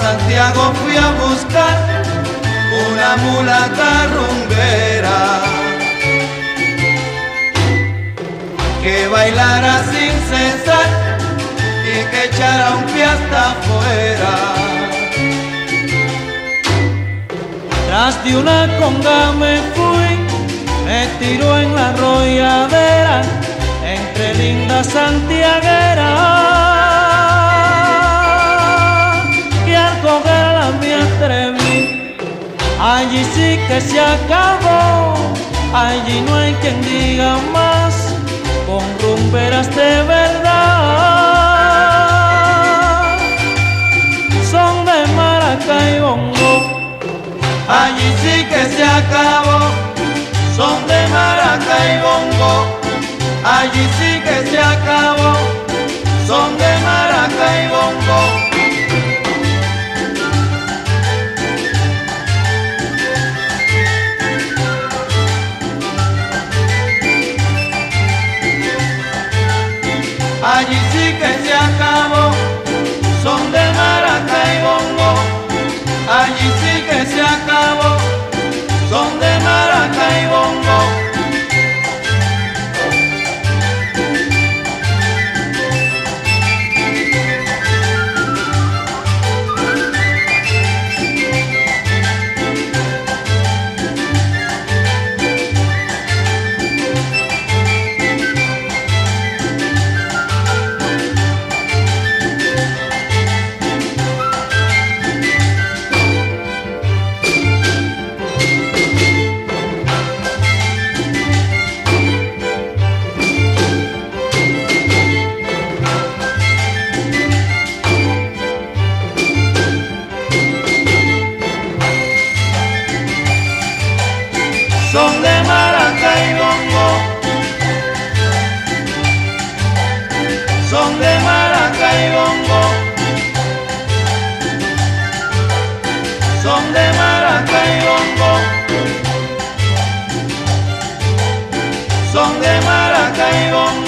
Santiago fui a buscar una mula rumbera que bailara sin cesar y que echara un pie hasta afuera. Tras de una conga me fui, me tiró en la arrolladera entre lindas santiagueras allí sí que se acabó, allí no hay quien diga más, con rumberas de verdad. Son de maraca bongo allí sí que se acabó. Son de maraca bongo, allí sí que se acabó. Son de maraca bongo. son de maraca y bongo, son de maraca y bongo, son de maraca y bongo, son de maraca y bongo.